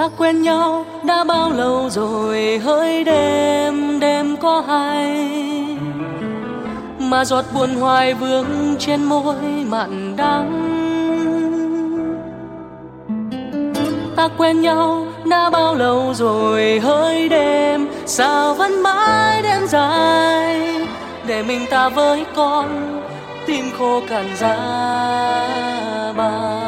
ta quen nhau đã bao lâu rồi hỡi đêm đêm có hay. Mà giọt buồn hoài vương trên môi mặn đắng. Ta quen nhau đã bao lâu rồi hỡi đêm, sao vẫn mãi đêm dài? Để mình ta với con, tim khô cằn ra bao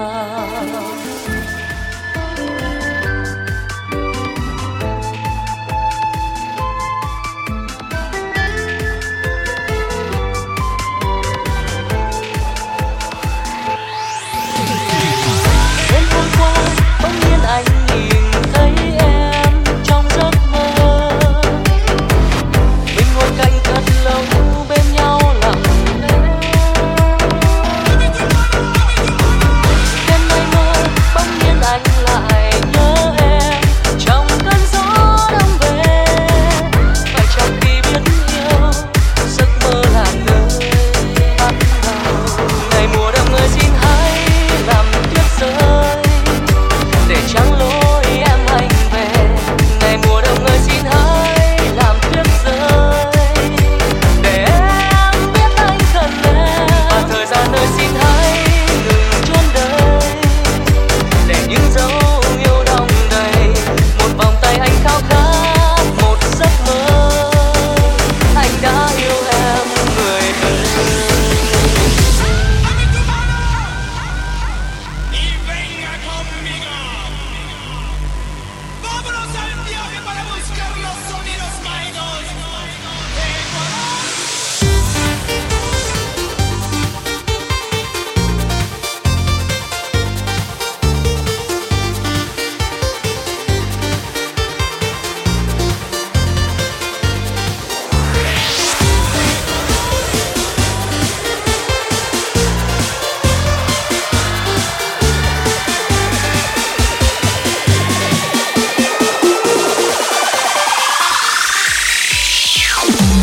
Bye.